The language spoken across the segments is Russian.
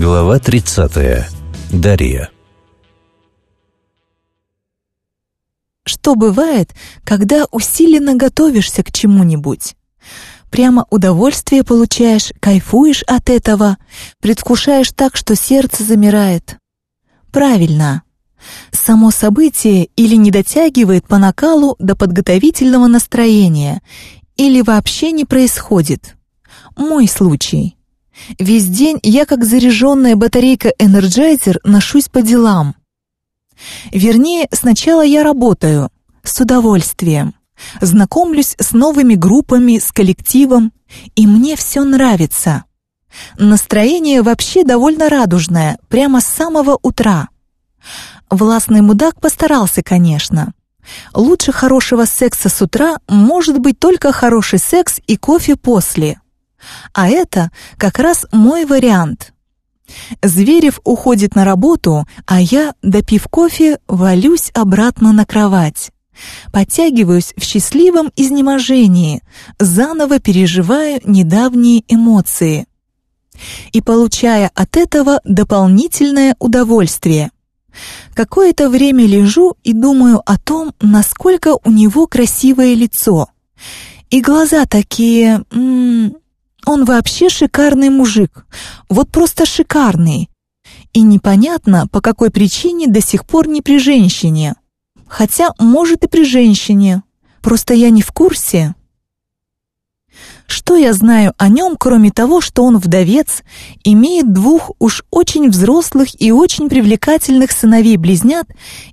Глава 30. Дарья. Что бывает, когда усиленно готовишься к чему-нибудь? Прямо удовольствие получаешь, кайфуешь от этого, предвкушаешь так, что сердце замирает. Правильно. Само событие или не дотягивает по накалу до подготовительного настроения, или вообще не происходит. Мой случай. Весь день я, как заряженная батарейка Energizer, ношусь по делам. Вернее, сначала я работаю, с удовольствием. Знакомлюсь с новыми группами, с коллективом, и мне все нравится. Настроение вообще довольно радужное, прямо с самого утра. Властный мудак постарался, конечно. Лучше хорошего секса с утра может быть только хороший секс и кофе после. А это как раз мой вариант. Зверев уходит на работу, а я, допив кофе, валюсь обратно на кровать. Подтягиваюсь в счастливом изнеможении, заново переживаю недавние эмоции. И получая от этого дополнительное удовольствие. Какое-то время лежу и думаю о том, насколько у него красивое лицо. И глаза такие... М -м, он вообще шикарный мужик. Вот просто шикарный. И непонятно, по какой причине до сих пор не при женщине. Хотя, может, и при женщине. Просто я не в курсе. Что я знаю о нем, кроме того, что он вдовец, имеет двух уж очень взрослых и очень привлекательных сыновей-близнят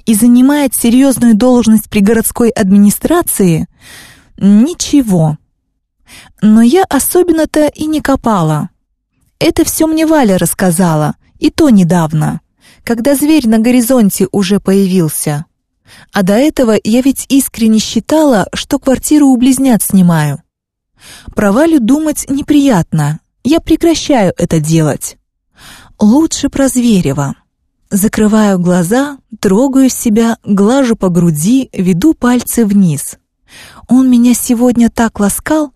и занимает серьезную должность при городской администрации? Ничего. Но я особенно-то и не копала. Это все мне Валя рассказала, и то недавно, когда зверь на горизонте уже появился. А до этого я ведь искренне считала, что квартиру у близнят снимаю. Про Валю думать неприятно, я прекращаю это делать. Лучше про Зверева. Закрываю глаза, трогаю себя, глажу по груди, веду пальцы вниз. Он меня сегодня так ласкал,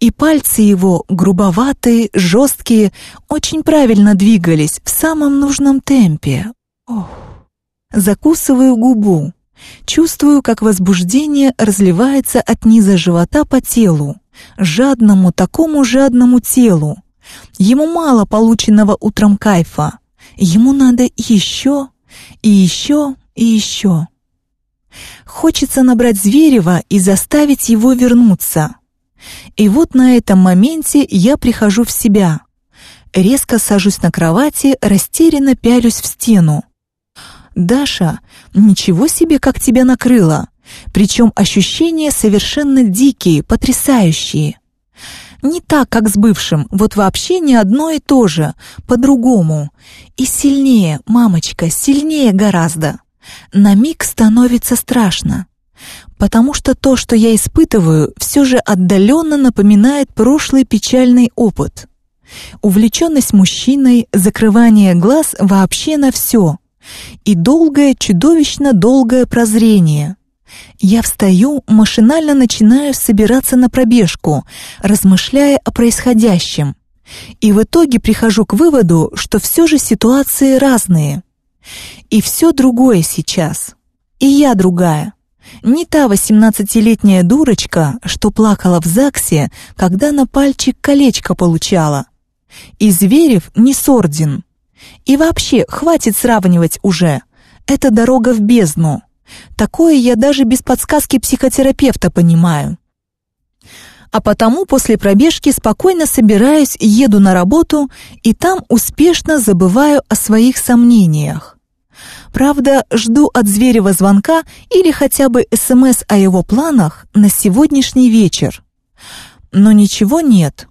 и пальцы его, грубоватые, жесткие, очень правильно двигались в самом нужном темпе. Ох. Закусываю губу. Чувствую, как возбуждение разливается от низа живота по телу, жадному, такому жадному телу. Ему мало полученного утром кайфа. Ему надо еще, и еще, и еще. Хочется набрать Зверева и заставить его вернуться. И вот на этом моменте я прихожу в себя. Резко сажусь на кровати, растерянно пялюсь в стену. «Даша, ничего себе, как тебя накрыло!» Причем ощущения совершенно дикие, потрясающие. Не так, как с бывшим, вот вообще не одно и то же, по-другому. И сильнее, мамочка, сильнее гораздо. На миг становится страшно, потому что то, что я испытываю, все же отдаленно напоминает прошлый печальный опыт. Увлеченность мужчиной, закрывание глаз вообще на все и долгое, чудовищно долгое прозрение. Я встаю, машинально начинаю собираться на пробежку, размышляя о происходящем. И в итоге прихожу к выводу, что все же ситуации разные. И все другое сейчас. И я другая. Не та восемнадцатилетняя дурочка, что плакала в ЗАГСе, когда на пальчик колечко получала. И Зверев не Сордин. И вообще, хватит сравнивать уже. Это дорога в бездну. Такое я даже без подсказки психотерапевта понимаю. А потому после пробежки спокойно собираюсь, еду на работу и там успешно забываю о своих сомнениях. Правда, жду от Зверева звонка или хотя бы СМС о его планах на сегодняшний вечер. Но ничего нет.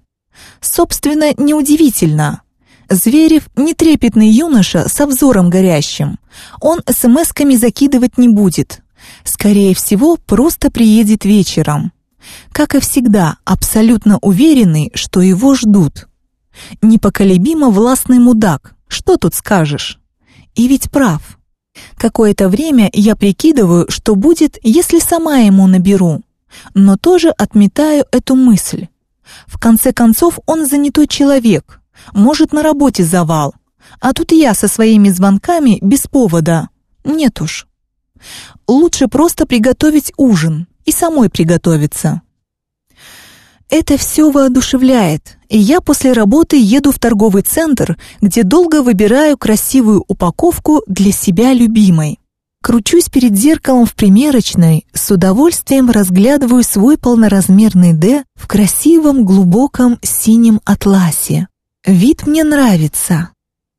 Собственно, неудивительно. Зверев не трепетный юноша со взором горящим. Он СМСками закидывать не будет. Скорее всего, просто приедет вечером. Как и всегда, абсолютно уверенный, что его ждут. Непоколебимо властный мудак, что тут скажешь? И ведь прав. Какое-то время я прикидываю, что будет, если сама ему наберу, но тоже отметаю эту мысль. В конце концов, он занятой человек, может на работе завал, А тут я со своими звонками без повода. Нет уж. Лучше просто приготовить ужин и самой приготовиться. Это все воодушевляет, и я после работы еду в торговый центр, где долго выбираю красивую упаковку для себя любимой. Кручусь перед зеркалом в примерочной, с удовольствием разглядываю свой полноразмерный «Д» в красивом глубоком синем атласе. Вид мне нравится.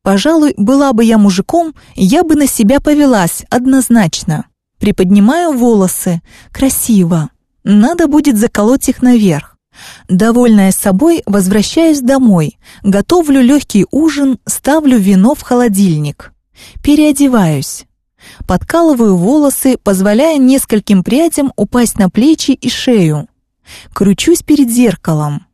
Пожалуй, была бы я мужиком, я бы на себя повелась однозначно. Приподнимаю волосы. Красиво. Надо будет заколоть их наверх. Довольная собой, возвращаюсь домой, готовлю легкий ужин, ставлю вино в холодильник. Переодеваюсь. Подкалываю волосы, позволяя нескольким прядям упасть на плечи и шею. Кручусь перед зеркалом.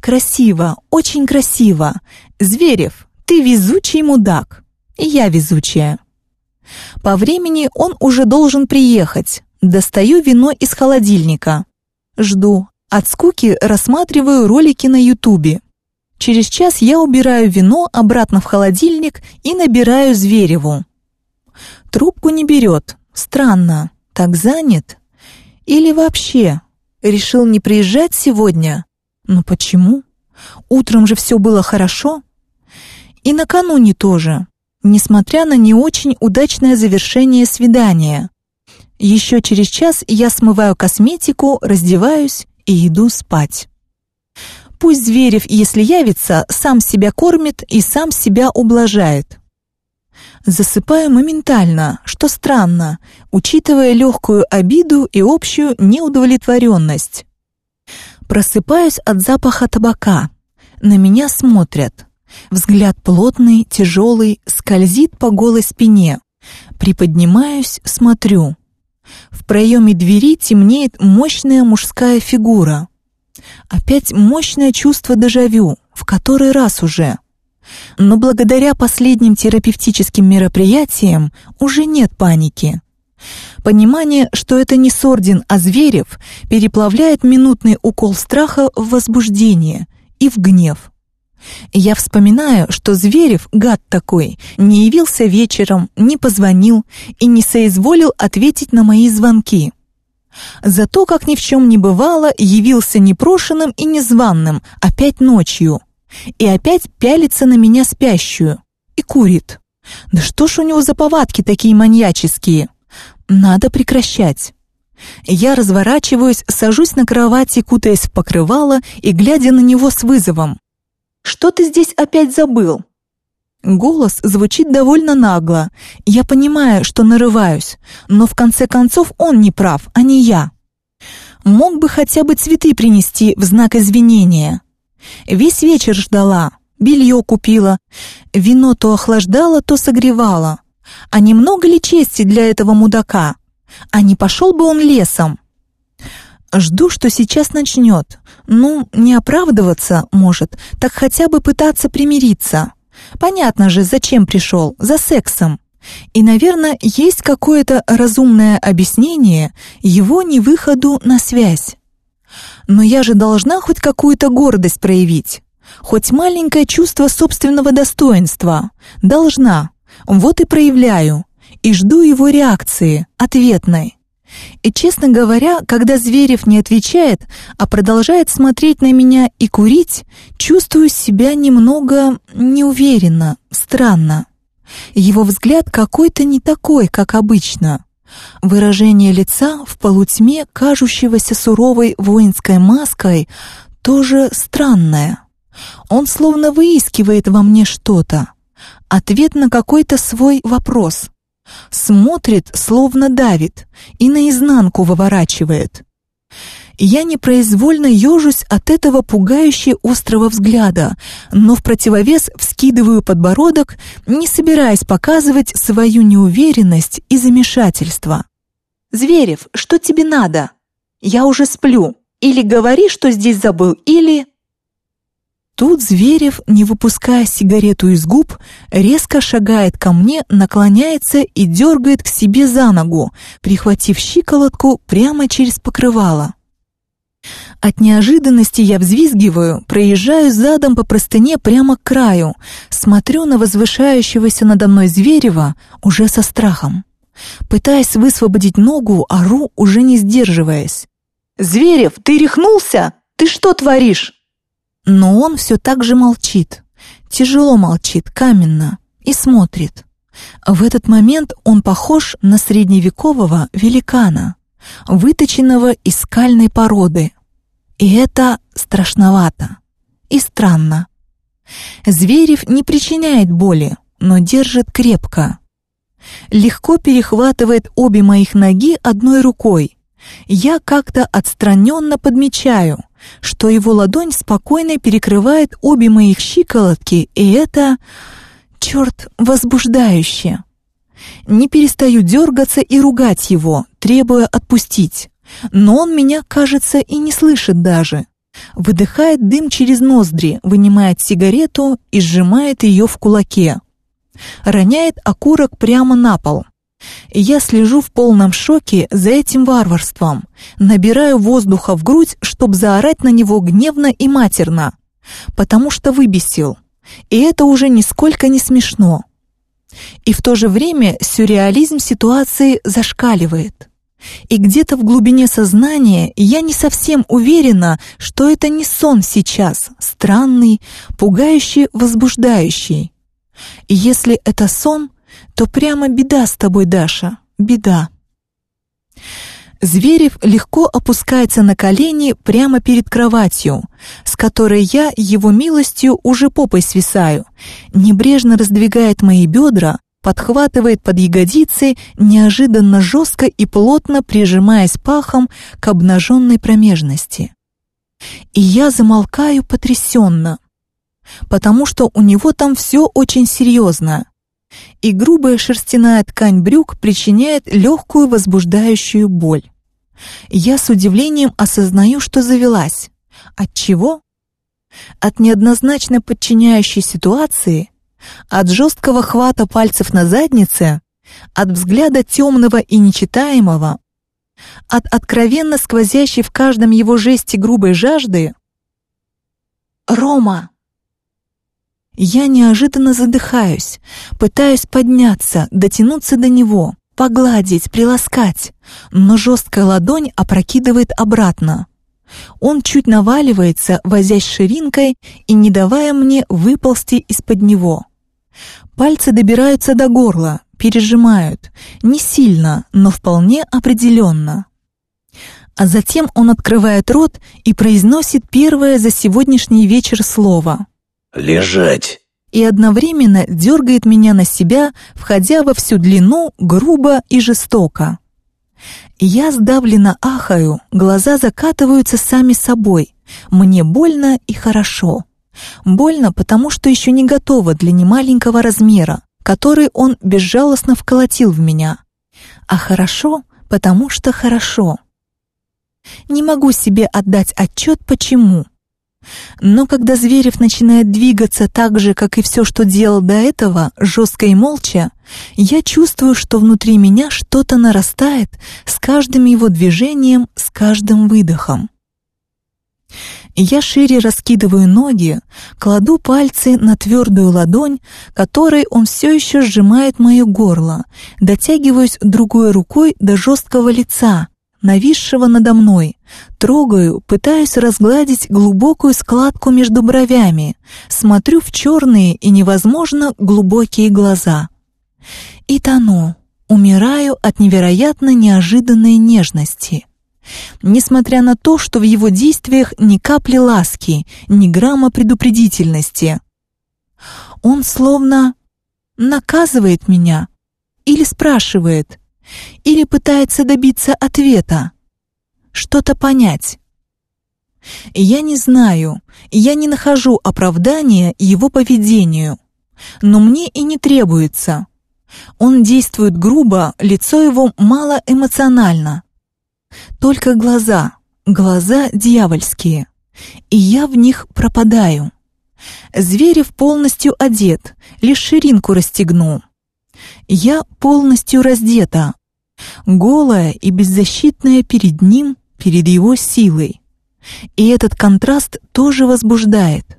Красиво, очень красиво. Зверев, ты везучий мудак. И я везучая. По времени он уже должен приехать. Достаю вино из холодильника. Жду, от скуки рассматриваю ролики на ютубе. Через час я убираю вино обратно в холодильник и набираю Звереву. Трубку не берет. Странно. Так занят? Или вообще? Решил не приезжать сегодня? Но почему? Утром же все было хорошо. И накануне тоже, несмотря на не очень удачное завершение свидания. Еще через час я смываю косметику, раздеваюсь и иду спать. Пусть Зверев, если явится, сам себя кормит и сам себя ублажает. Засыпаю моментально, что странно, учитывая легкую обиду и общую неудовлетворенность. Просыпаюсь от запаха табака. На меня смотрят. Взгляд плотный, тяжелый, скользит по голой спине. Приподнимаюсь, смотрю. В проеме двери темнеет мощная мужская фигура. Опять мощное чувство дежавю, в который раз уже. Но благодаря последним терапевтическим мероприятиям уже нет паники. Понимание, что это не Сордин, а Зверев, переплавляет минутный укол страха в возбуждение и в гнев. Я вспоминаю, что Зверев, гад такой, не явился вечером, не позвонил и не соизволил ответить на мои звонки. Зато, как ни в чем не бывало, явился непрошенным и незваным, опять ночью. И опять пялится на меня спящую. И курит. Да что ж у него за повадки такие маньяческие? Надо прекращать. Я разворачиваюсь, сажусь на кровати, кутаясь в покрывало и глядя на него с вызовом. Что ты здесь опять забыл?» Голос звучит довольно нагло. Я понимаю, что нарываюсь, но в конце концов он не прав, а не я. Мог бы хотя бы цветы принести в знак извинения. Весь вечер ждала, белье купила, вино то охлаждало, то согревало. А немного ли чести для этого мудака? А не пошел бы он лесом? Жду, что сейчас начнет. Ну, не оправдываться, может, так хотя бы пытаться примириться. Понятно же, зачем пришел, за сексом. И, наверное, есть какое-то разумное объяснение его невыходу на связь. Но я же должна хоть какую-то гордость проявить, хоть маленькое чувство собственного достоинства. Должна. Вот и проявляю. И жду его реакции, ответной. И, честно говоря, когда Зверев не отвечает, а продолжает смотреть на меня и курить, чувствую себя немного неуверенно, странно. Его взгляд какой-то не такой, как обычно. Выражение лица в полутьме, кажущегося суровой воинской маской, тоже странное. Он словно выискивает во мне что-то. Ответ на какой-то свой вопрос. Смотрит, словно давит, и наизнанку выворачивает. Я непроизвольно ежусь от этого пугающе острого взгляда, но в противовес вскидываю подбородок, не собираясь показывать свою неуверенность и замешательство. «Зверев, что тебе надо? Я уже сплю. Или говори, что здесь забыл, или...» Тут Зверев, не выпуская сигарету из губ, резко шагает ко мне, наклоняется и дергает к себе за ногу, прихватив щиколотку прямо через покрывало. От неожиданности я взвизгиваю, проезжаю задом по простыне прямо к краю, смотрю на возвышающегося надо мной Зверева уже со страхом. Пытаясь высвободить ногу, ору, уже не сдерживаясь. «Зверев, ты рехнулся? Ты что творишь?» Но он все так же молчит. Тяжело молчит, каменно, и смотрит. В этот момент он похож на средневекового великана, выточенного из скальной породы. И это страшновато и странно. Зверев не причиняет боли, но держит крепко. Легко перехватывает обе моих ноги одной рукой. Я как-то отстраненно подмечаю, что его ладонь спокойно перекрывает обе моих щиколотки, и это, черт, возбуждающе. Не перестаю дергаться и ругать его, требуя отпустить. Но он меня, кажется, и не слышит даже. Выдыхает дым через ноздри, вынимает сигарету и сжимает ее в кулаке. Роняет окурок прямо на пол. Я слежу в полном шоке за этим варварством, набираю воздуха в грудь, чтобы заорать на него гневно и матерно, потому что выбесил. И это уже нисколько не смешно. И в то же время сюрреализм ситуации зашкаливает. И где-то в глубине сознания я не совсем уверена, что это не сон сейчас, странный, пугающий, возбуждающий. И если это сон, то прямо беда с тобой, Даша, беда. Зверев легко опускается на колени прямо перед кроватью, с которой я его милостью уже попой свисаю, небрежно раздвигает мои бедра, подхватывает под ягодицы, неожиданно жестко и плотно прижимаясь пахом к обнаженной промежности. И я замолкаю потрясенно, потому что у него там все очень серьезно, и грубая шерстяная ткань брюк причиняет легкую возбуждающую боль. Я с удивлением осознаю, что завелась. От чего? От неоднозначно подчиняющей ситуации, от жесткого хвата пальцев на заднице, от взгляда темного и нечитаемого, от откровенно сквозящей в каждом его жесте грубой жажды. «Рома!» Я неожиданно задыхаюсь, пытаюсь подняться, дотянуться до него, погладить, приласкать, но жесткая ладонь опрокидывает обратно. Он чуть наваливается, возясь ширинкой и не давая мне выползти из-под него. Пальцы добираются до горла, пережимают, не сильно, но вполне определенно. А затем он открывает рот и произносит первое за сегодняшний вечер слово. «Лежать!» И одновременно дергает меня на себя, входя во всю длину, грубо и жестоко. Я сдавленно ахаю, глаза закатываются сами собой. Мне больно и хорошо. Больно, потому что еще не готова для немаленького размера, который он безжалостно вколотил в меня. А хорошо, потому что хорошо. Не могу себе отдать отчет, почему. Но когда Зверев начинает двигаться так же, как и все, что делал до этого, жестко и молча, я чувствую, что внутри меня что-то нарастает с каждым его движением, с каждым выдохом. Я шире раскидываю ноги, кладу пальцы на твердую ладонь, которой он все еще сжимает мое горло, дотягиваюсь другой рукой до жесткого лица, нависшего надо мной, трогаю, пытаюсь разгладить глубокую складку между бровями, смотрю в черные и невозможно глубокие глаза. И тону, умираю от невероятно неожиданной нежности. Несмотря на то, что в его действиях ни капли ласки, ни грамма предупредительности. Он словно наказывает меня или спрашивает, или пытается добиться ответа, что-то понять. Я не знаю, я не нахожу оправдания его поведению, но мне и не требуется. Он действует грубо, лицо его мало эмоционально. Только глаза, глаза дьявольские, и я в них пропадаю. Зверев полностью одет, лишь ширинку расстегнул. Я полностью раздета, голая и беззащитная перед ним, перед его силой. И этот контраст тоже возбуждает.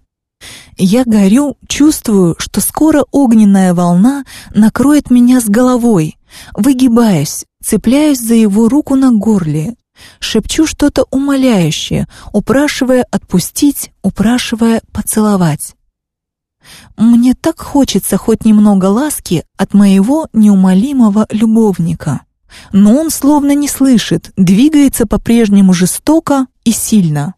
Я горю, чувствую, что скоро огненная волна накроет меня с головой, выгибаясь, цепляюсь за его руку на горле, шепчу что-то умоляющее, упрашивая отпустить, упрашивая поцеловать. Мне так хочется хоть немного ласки от моего неумолимого любовника. Но он словно не слышит, двигается по-прежнему жестоко и сильно.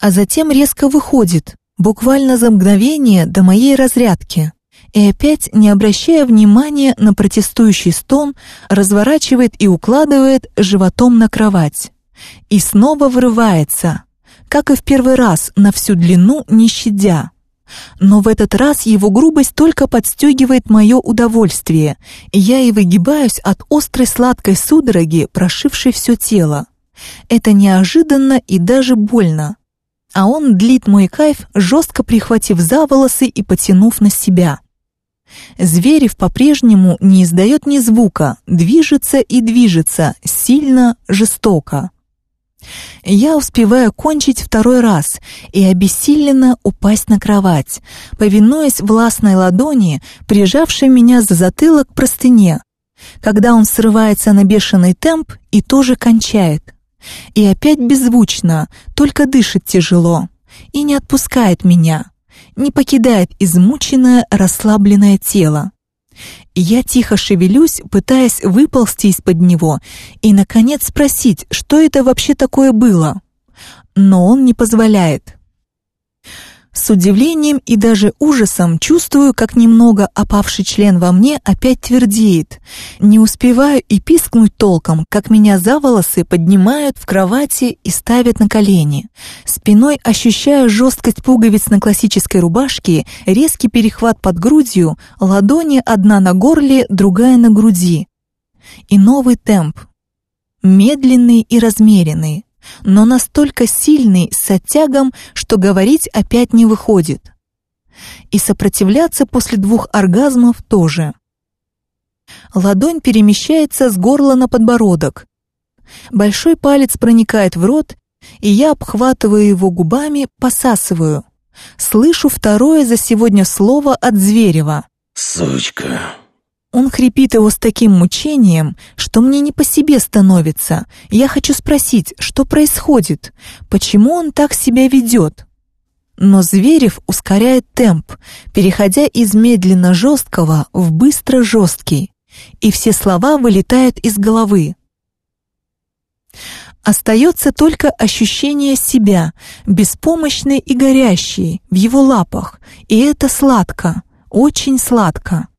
А затем резко выходит, буквально за мгновение до моей разрядки. И опять, не обращая внимания на протестующий стон, разворачивает и укладывает животом на кровать. И снова вырывается, как и в первый раз, на всю длину не щадя. Но в этот раз его грубость только подстегивает мое удовольствие, я и выгибаюсь от острой сладкой судороги, прошившей все тело. Это неожиданно и даже больно. А он длит мой кайф, жестко прихватив за волосы и потянув на себя. Зверев по-прежнему не издает ни звука, движется и движется, сильно, жестоко. Я успеваю кончить второй раз и обессиленно упасть на кровать, повинуясь властной ладони, прижавшей меня за затылок к простыне, когда он срывается на бешеный темп и тоже кончает. И опять беззвучно, только дышит тяжело и не отпускает меня, не покидает измученное, расслабленное тело. Я тихо шевелюсь, пытаясь выползти из-под него и, наконец, спросить, что это вообще такое было. Но он не позволяет. С удивлением и даже ужасом чувствую, как немного опавший член во мне опять твердеет. Не успеваю и пискнуть толком, как меня за волосы поднимают в кровати и ставят на колени. Спиной ощущаю жесткость пуговиц на классической рубашке, резкий перехват под грудью, ладони одна на горле, другая на груди. И новый темп. Медленный и размеренный но настолько сильный с оттягом, что говорить опять не выходит. И сопротивляться после двух оргазмов тоже. Ладонь перемещается с горла на подбородок. Большой палец проникает в рот, и я обхватываю его губами, посасываю. Слышу второе за сегодня слово от Зверева. «Сучка». Он хрипит его с таким мучением, что мне не по себе становится. Я хочу спросить, что происходит? Почему он так себя ведет? Но Зверев ускоряет темп, переходя из медленно жесткого в быстро жесткий, и все слова вылетают из головы. Остается только ощущение себя, беспомощной и горящей, в его лапах, и это сладко, очень сладко.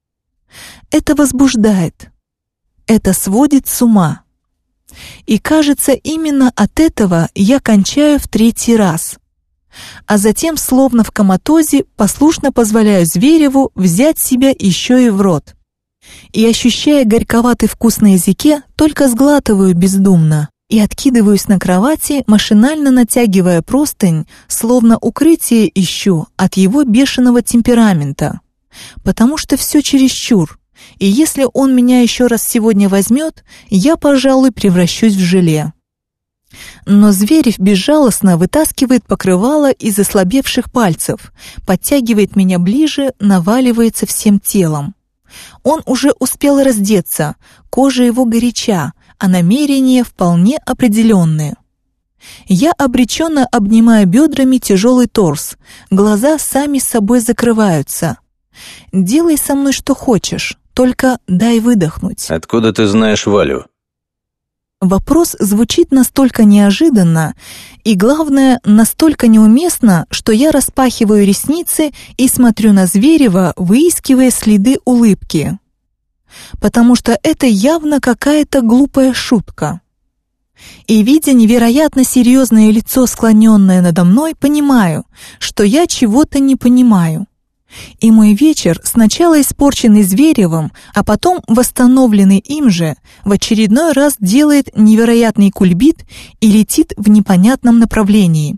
Это возбуждает. Это сводит с ума. И кажется, именно от этого я кончаю в третий раз. А затем, словно в коматозе, послушно позволяю Звереву взять себя еще и в рот. И, ощущая горьковатый вкус на языке, только сглатываю бездумно и откидываюсь на кровати, машинально натягивая простынь, словно укрытие ищу от его бешеного темперамента. Потому что все чересчур, и если он меня еще раз сегодня возьмет, я, пожалуй, превращусь в желе. Но Зверев безжалостно вытаскивает покрывало из ослабевших пальцев, подтягивает меня ближе, наваливается всем телом. Он уже успел раздеться, кожа его горяча, а намерения вполне определенные. Я обреченно обнимаю бедрами тяжелый торс, глаза сами собой закрываются. «Делай со мной что хочешь, только дай выдохнуть. Откуда ты знаешь Валю? Вопрос звучит настолько неожиданно и, главное, настолько неуместно, что я распахиваю ресницы и смотрю на Зверева, выискивая следы улыбки. Потому что это явно какая-то глупая шутка. И, видя невероятно серьезное лицо, склоненное надо мной, понимаю, что я чего-то не понимаю. И мой вечер, сначала испорченный Зверевым, а потом восстановленный им же, в очередной раз делает невероятный кульбит и летит в непонятном направлении.